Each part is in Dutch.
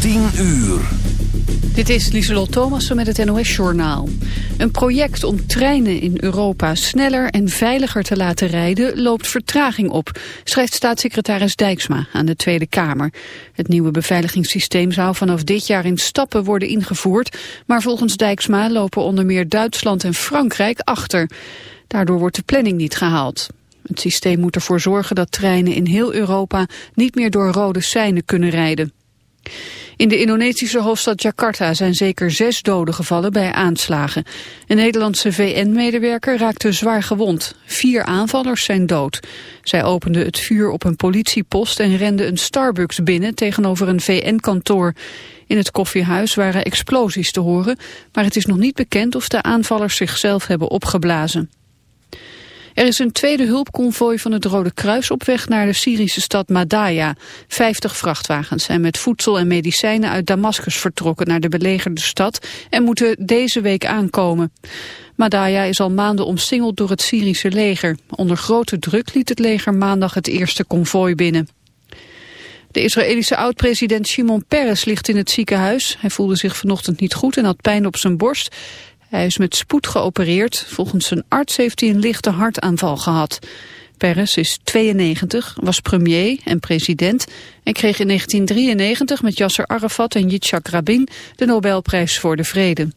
10 uur. Dit is Lieselot Thomassen met het NOS-journaal. Een project om treinen in Europa sneller en veiliger te laten rijden loopt vertraging op, schrijft staatssecretaris Dijksma aan de Tweede Kamer. Het nieuwe beveiligingssysteem zou vanaf dit jaar in stappen worden ingevoerd, maar volgens Dijksma lopen onder meer Duitsland en Frankrijk achter. Daardoor wordt de planning niet gehaald. Het systeem moet ervoor zorgen dat treinen in heel Europa niet meer door rode seinen kunnen rijden. In de Indonesische hoofdstad Jakarta zijn zeker zes doden gevallen bij aanslagen. Een Nederlandse VN-medewerker raakte zwaar gewond. Vier aanvallers zijn dood. Zij openden het vuur op een politiepost en renden een Starbucks binnen tegenover een VN-kantoor. In het koffiehuis waren explosies te horen, maar het is nog niet bekend of de aanvallers zichzelf hebben opgeblazen. Er is een tweede hulpconvooi van het Rode Kruis op weg naar de Syrische stad Madaya. Vijftig vrachtwagens zijn met voedsel en medicijnen uit Damascus vertrokken naar de belegerde stad en moeten deze week aankomen. Madaya is al maanden omsingeld door het Syrische leger. Onder grote druk liet het leger maandag het eerste konvooi binnen. De Israëlische oud-president Shimon Peres ligt in het ziekenhuis. Hij voelde zich vanochtend niet goed en had pijn op zijn borst. Hij is met spoed geopereerd. Volgens zijn arts heeft hij een lichte hartaanval gehad. Peres is 92, was premier en president en kreeg in 1993 met Yasser Arafat en Yitzhak Rabin de Nobelprijs voor de Vrede.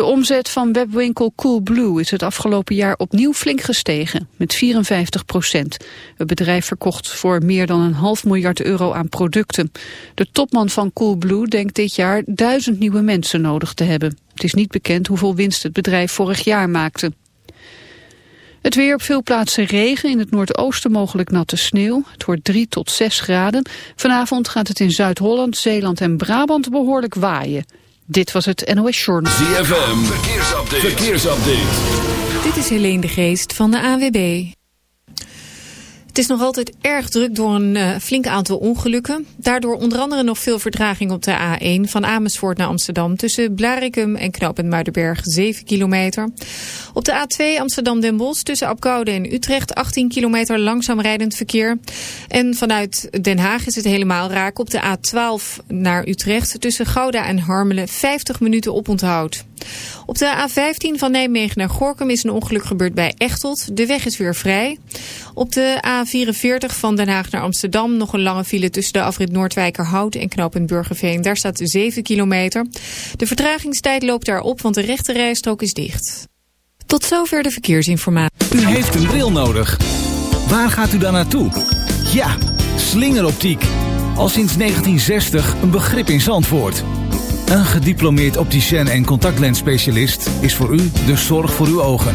De omzet van webwinkel Coolblue is het afgelopen jaar opnieuw flink gestegen, met 54 procent. Het bedrijf verkocht voor meer dan een half miljard euro aan producten. De topman van Coolblue denkt dit jaar duizend nieuwe mensen nodig te hebben. Het is niet bekend hoeveel winst het bedrijf vorig jaar maakte. Het weer op veel plaatsen regen, in het noordoosten mogelijk natte sneeuw. Het wordt 3 tot 6 graden. Vanavond gaat het in Zuid-Holland, Zeeland en Brabant behoorlijk waaien. Dit was het NOS Journal. ZFM, verkeersupdate. verkeersupdate. Dit is Helene de Geest van de AWB. Is nog altijd erg druk door een uh, flink aantal ongelukken. Daardoor onder andere nog veel verdraging op de A1 van Amersfoort naar Amsterdam... tussen Blarikum en Knoop Muidenberg 7 kilometer. Op de A2 Amsterdam-Den Bosch tussen Apkoude en Utrecht 18 kilometer langzaam rijdend verkeer. En vanuit Den Haag is het helemaal raak op de A12 naar Utrecht... tussen Gouda en Harmelen 50 minuten oponthoud. Op de A15 van Nijmegen naar Gorkum is een ongeluk gebeurd bij Echtelt. De weg is weer vrij. Op de A44 van Den Haag naar Amsterdam nog een lange file tussen de afrit Noordwijkerhout en knooppunt Burgerveen. Daar staat 7 kilometer. De vertragingstijd loopt daar op, want de rechte rijstrook is dicht. Tot zover de verkeersinformatie. U heeft een bril nodig. Waar gaat u dan naartoe? Ja, slingeroptiek. Al sinds 1960 een begrip in Zandvoort. Een gediplomeerd opticien en contactlensspecialist is voor u de zorg voor uw ogen.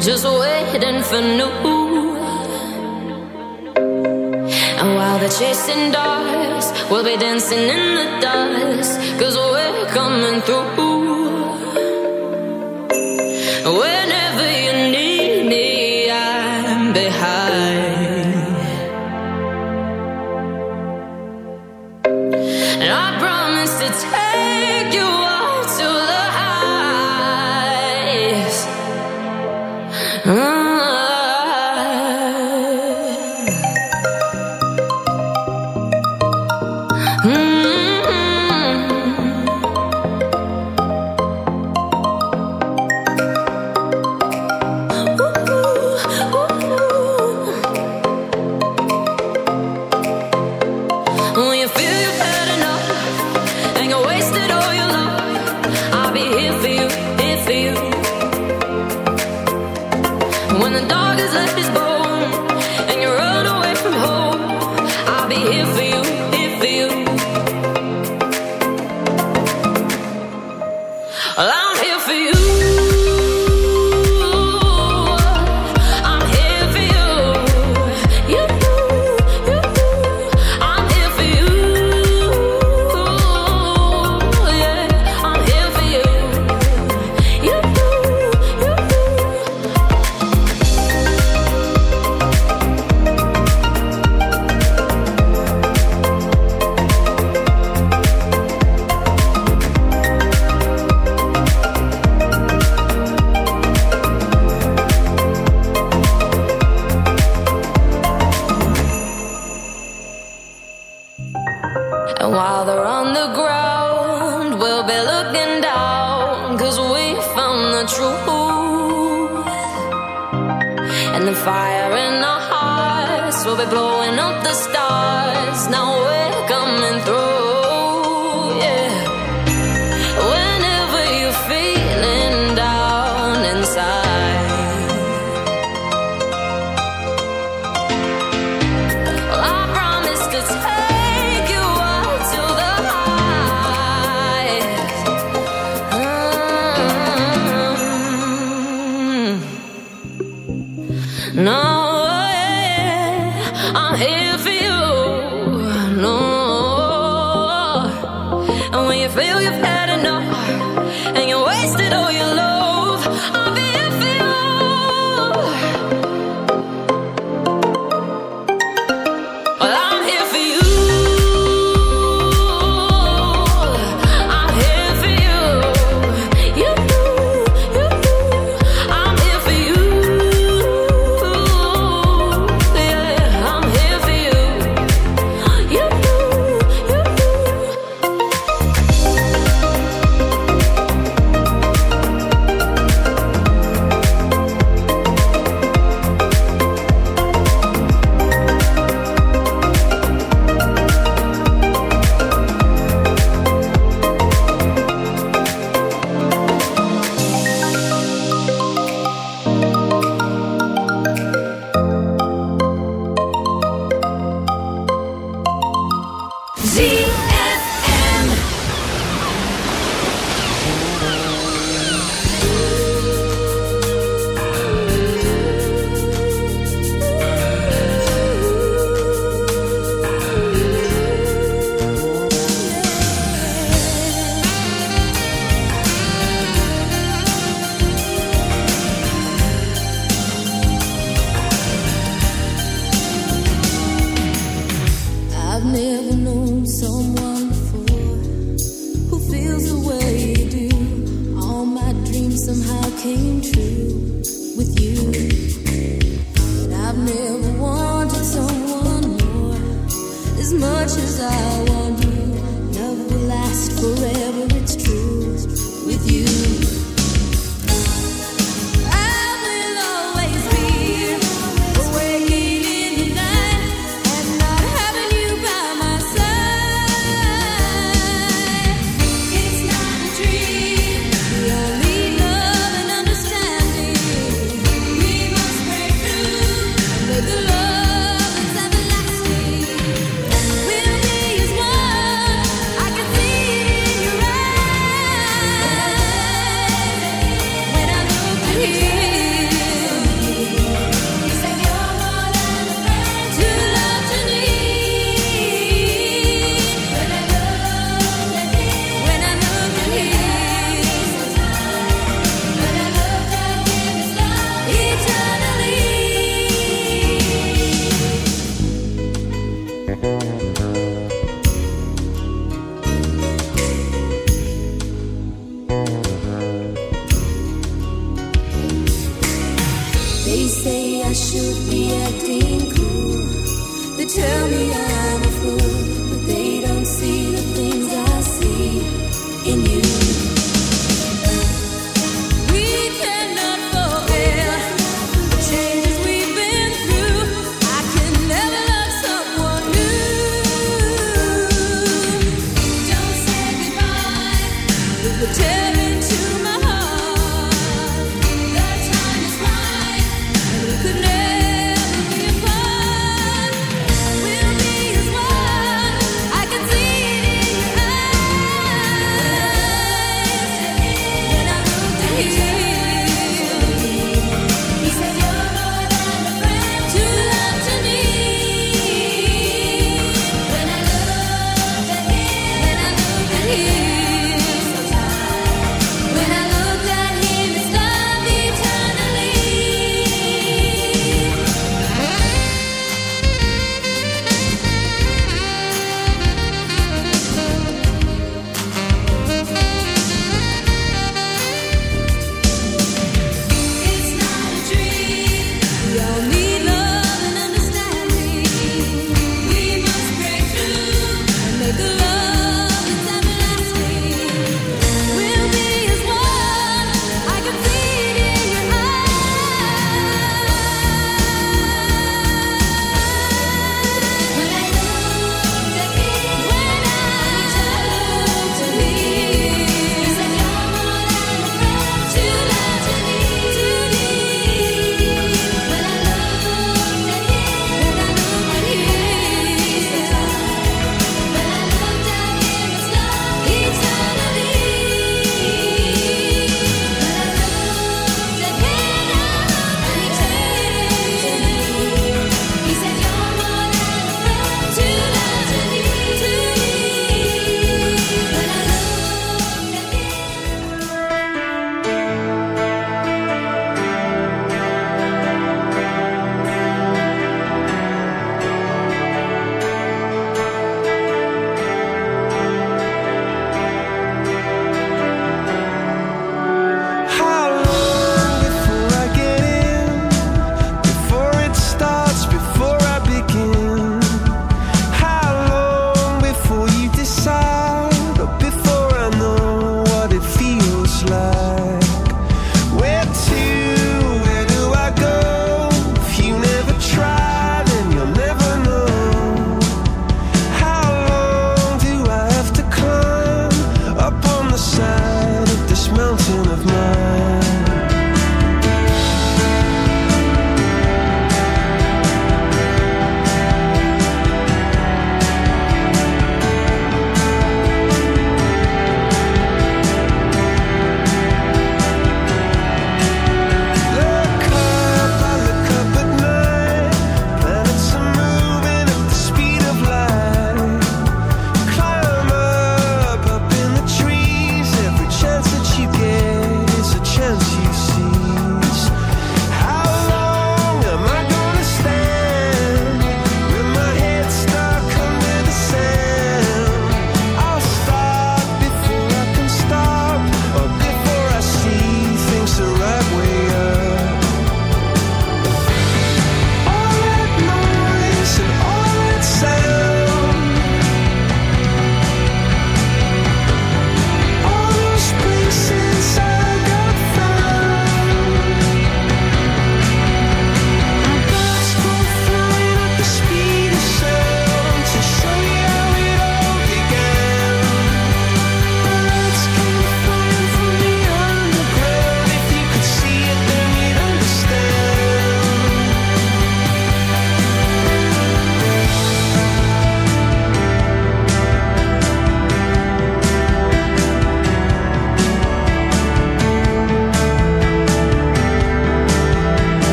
just waiting for new. And while they're chasing dogs, we'll be dancing in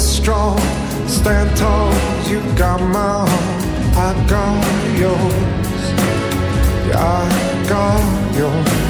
strong. Stand tall, you got my heart, I got yours. Yeah, I got yours.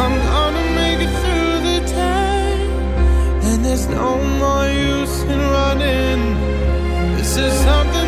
I'm gonna make it through the time. And there's no more use in running. This is something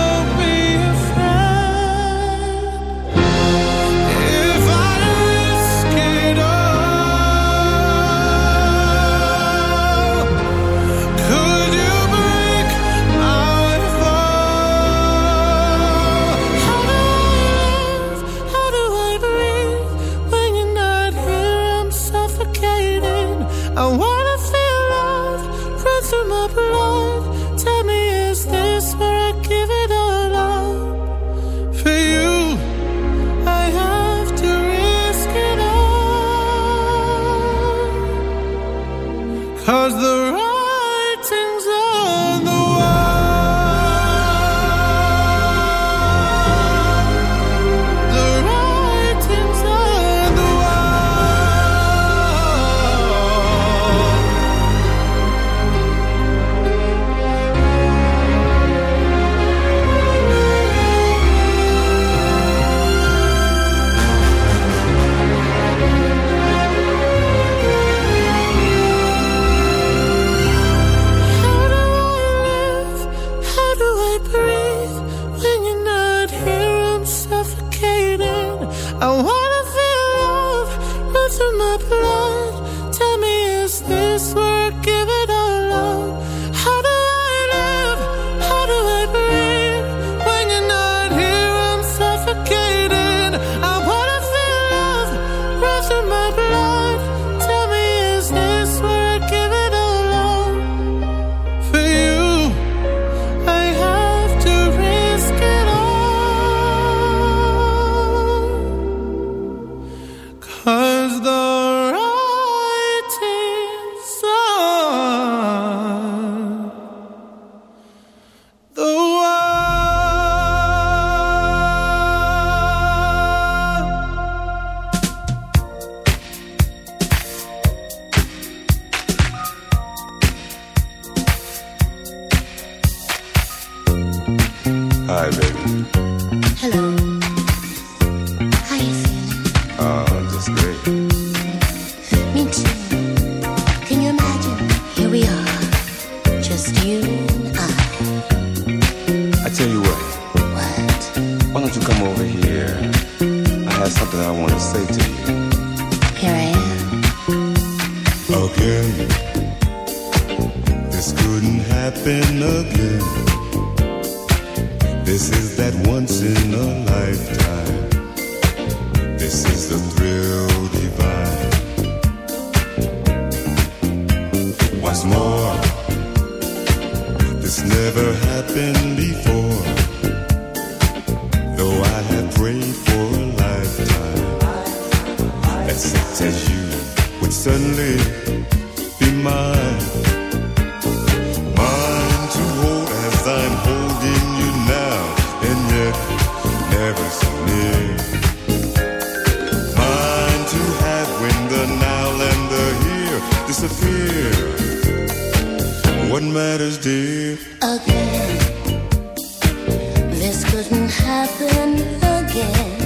doesn't happen again.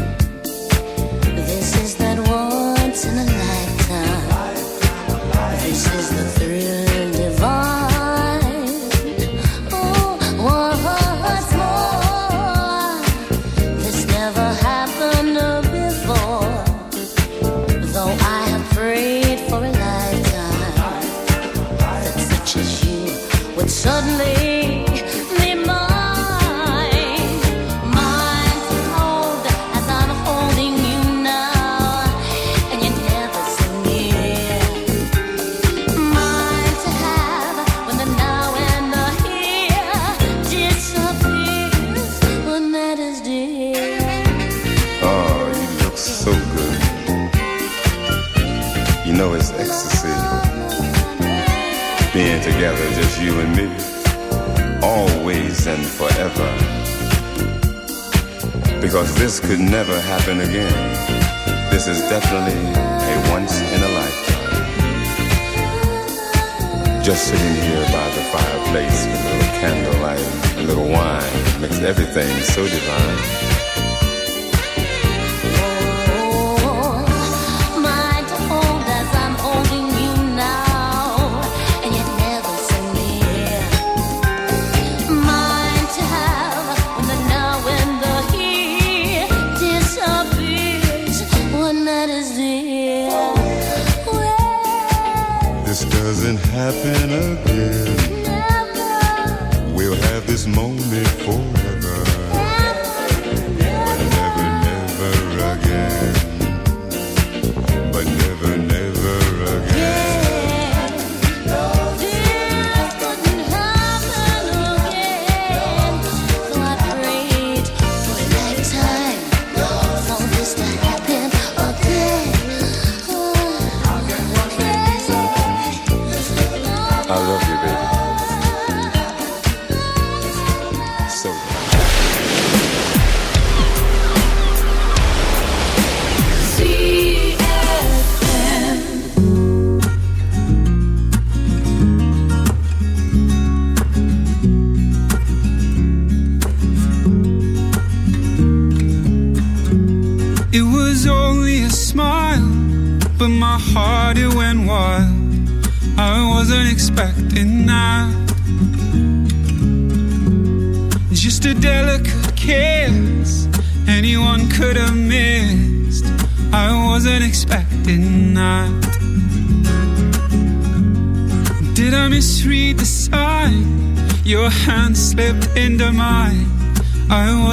Everything so divine.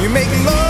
You make love.